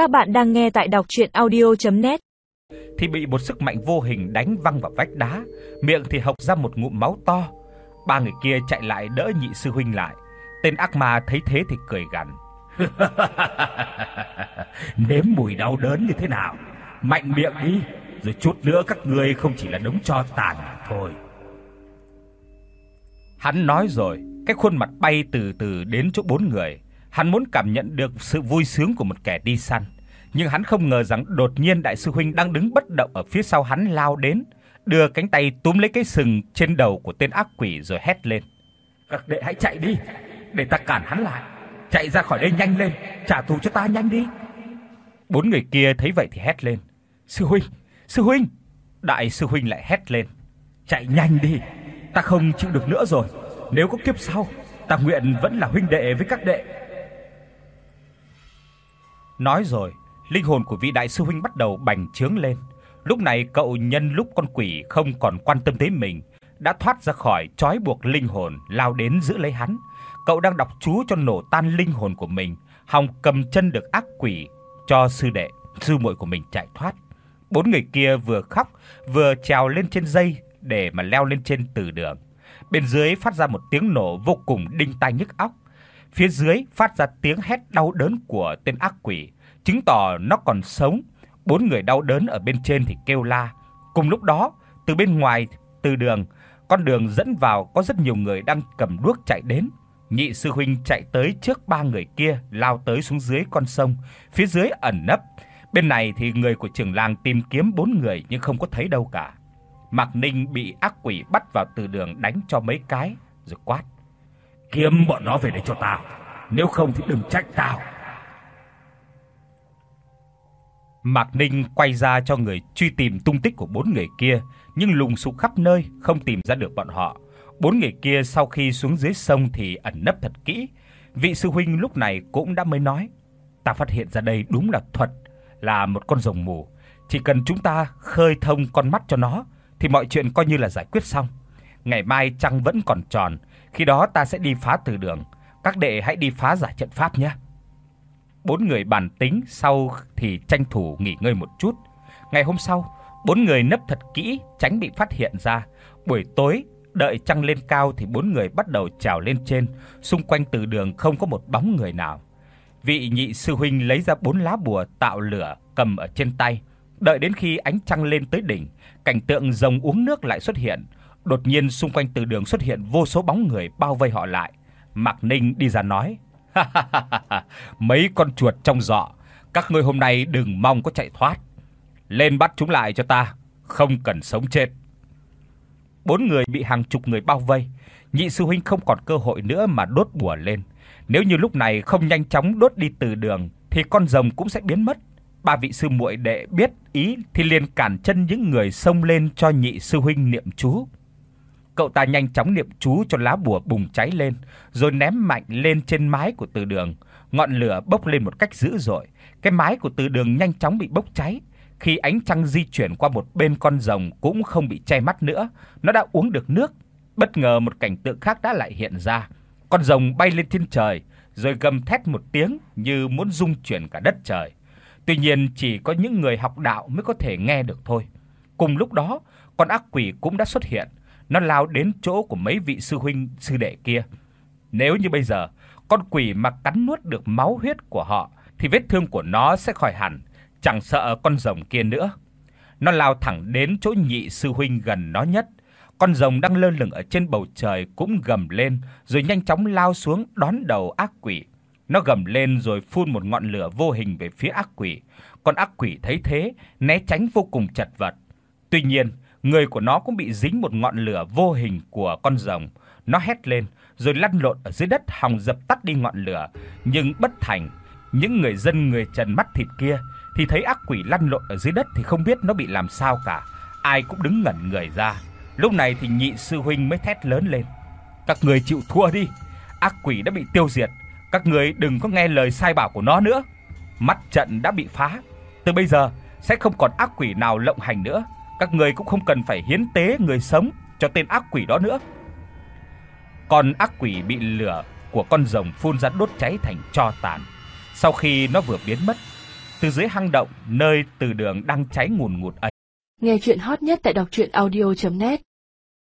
Các bạn đang nghe tại đọc audio net Thì bị một sức mạnh vô hình đánh văng vào vách đá, miệng thì hộc ra một ngụm máu to. Ba người kia chạy lại đỡ nhị sư huynh lại. Tên ác ma thấy thế thì cười gằn. Nếm mùi đau đớn như thế nào? Mạnh miệng đi, rồi chút nữa các ngươi không chỉ là đống tro tàn mà thôi. Hắn nói rồi, cái khuôn mặt bay từ từ đến chỗ bốn người. Hắn muốn cảm nhận được sự vui sướng của một kẻ đi săn, nhưng hắn không ngờ rằng đột nhiên đại sư huynh đang đứng bất động ở phía sau hắn lao đến, đưa cánh tay túm lấy cái sừng trên đầu của tên ác quỷ rồi hét lên: "Các đệ hãy chạy đi, để ta cản hắn lại. Chạy ra khỏi đây nhanh lên, trả thù cho ta nhanh đi." Bốn người kia thấy vậy thì hét lên: "Sư huynh, sư huynh!" Đại sư huynh lại hét lên: "Chạy nhanh đi, ta không chịu được nữa rồi. Nếu có kiếp sau, ta nguyện vẫn là huynh đệ với các đệ." Nói rồi, linh hồn của vị đại sư huynh bắt đầu bành trướng lên. Lúc này cậu nhân lúc con quỷ không còn quan tâm tới mình, đã thoát ra khỏi trói buộc linh hồn lao đến giữ lấy hắn. Cậu đang đọc chú cho nổ tan linh hồn của mình, hòng cầm chân được ác quỷ cho sư đệ, sư muội của mình chạy thoát. Bốn người kia vừa khóc vừa trèo lên trên dây để mà leo lên trên từ đường. Bên dưới phát ra một tiếng nổ vô cùng đinh tai nhức óc. Phía dưới phát ra tiếng hét đau đớn của tên ác quỷ, chứng tỏ nó còn sống. Bốn người đau đớn ở bên trên thì kêu la. Cùng lúc đó, từ bên ngoài từ đường, con đường dẫn vào có rất nhiều người đang cầm đuốc chạy đến. Nhị sư huynh chạy tới trước ba người kia, lao tới xuống dưới con sông, phía dưới ẩn nấp. Bên này thì người của trưởng làng tìm kiếm bốn người nhưng không có thấy đâu cả. Mạc Ninh bị ác quỷ bắt vào từ đường đánh cho mấy cái rồi quát: "Kiếm bọn nó về đây cho tao, nếu không thì đừng trách tao." Mạc Ninh quay ra cho người truy tìm tung tích của bốn người kia, nhưng lùng sục khắp nơi không tìm ra được bọn họ. Bốn người kia sau khi xuống dưới sông thì ẩn nấp thật kỹ. Vị sư huynh lúc này cũng đã mới nói: "Ta phát hiện ra đây đúng là thuật, là một con rồng mù, chỉ cần chúng ta khơi thông con mắt cho nó thì mọi chuyện coi như là giải quyết xong. Ngày mai trăng vẫn còn tròn, khi đó ta sẽ đi phá từ đường, các đệ hãy đi phá giải trận pháp nhé." Bốn người bàn tính sau thì tranh thủ nghỉ ngơi một chút. Ngày hôm sau, bốn người nấp thật kỹ tránh bị phát hiện ra. Buổi tối, đợi trăng lên cao thì bốn người bắt đầu trèo lên trên, xung quanh từ đường không có một bóng người nào. Vị nhị sư huynh lấy ra bốn lá bùa tạo lửa cầm ở trên tay, đợi đến khi ánh trăng lên tới đỉnh, cảnh tượng rồng uống nước lại xuất hiện. Đột nhiên xung quanh từ đường xuất hiện vô số bóng người bao vây họ lại. Mạc Ninh đi ra nói: Mấy con chuột trong giọ, các ngươi hôm nay đừng mong có chạy thoát. Lên bắt chúng lại cho ta, không cần sống chết. Bốn người bị hàng chục người bao vây, nhị sư huynh không còn cơ hội nữa mà đốt bùa lên. Nếu như lúc này không nhanh chóng đốt đi từ đường thì con rồng cũng sẽ biến mất. Ba vị sư muội đệ biết ý thì liền cản chân những người xông lên cho nhị sư huynh niệm chú. Cậu ta nhanh chóng niệm chú cho lá bùa bùng cháy lên, rồi ném mạnh lên trên mái của từ đường. Ngọn lửa bốc lên một cách dữ dội, cái mái của từ đường nhanh chóng bị bốc cháy. Khi ánh trăng di chuyển qua một bên con rồng cũng không bị che mắt nữa, nó đã uống được nước. Bất ngờ một cảnh tượng khác đã lại hiện ra. Con rồng bay lên thiên trời, rồi gầm thét một tiếng như muốn rung chuyển cả đất trời. Tuy nhiên chỉ có những người học đạo mới có thể nghe được thôi. Cùng lúc đó, con ác quỷ cũng đã xuất hiện nó lao đến chỗ của mấy vị sư huynh sư đệ kia. Nếu như bây giờ con quỷ mà cắn nuốt được máu huyết của họ thì vết thương của nó sẽ khỏi hẳn, chẳng sợ con rồng kia nữa. Nó lao thẳng đến chỗ nhị sư huynh gần nó nhất. Con rồng đang lơ lửng ở trên bầu trời cũng gầm lên, rồi nhanh chóng lao xuống đón đầu ác quỷ. Nó gầm lên rồi phun một ngọn lửa vô hình về phía ác quỷ. Con ác quỷ thấy thế, né tránh vô cùng chật vật. Tuy nhiên, người của nó cũng bị dính một ngọn lửa vô hình của con rồng. Nó hét lên rồi lăn lộn ở dưới đất hòng dập tắt đi ngọn lửa, nhưng bất thành. Những người dân người trần mắt thịt kia thì thấy ác quỷ lăn lộn ở dưới đất thì không biết nó bị làm sao cả. Ai cũng đứng ngẩn người ra. Lúc này thì nhị sư huynh mới thét lớn lên: "Các người chịu thua đi, ác quỷ đã bị tiêu diệt, các người đừng có nghe lời sai bảo của nó nữa. Mắt trận đã bị phá, từ bây giờ sẽ không còn ác quỷ nào lộng hành nữa." Các ngươi cũng không cần phải hiến tế người sống cho tên ác quỷ đó nữa. Con ác quỷ bị lửa của con rồng phun ra đốt cháy thành tro tàn. Sau khi nó vừa biến mất, từ dưới hang động nơi từ đường đang cháy ngùn ngụt ấy. Nghe chuyện hot nhất tại đọc audio net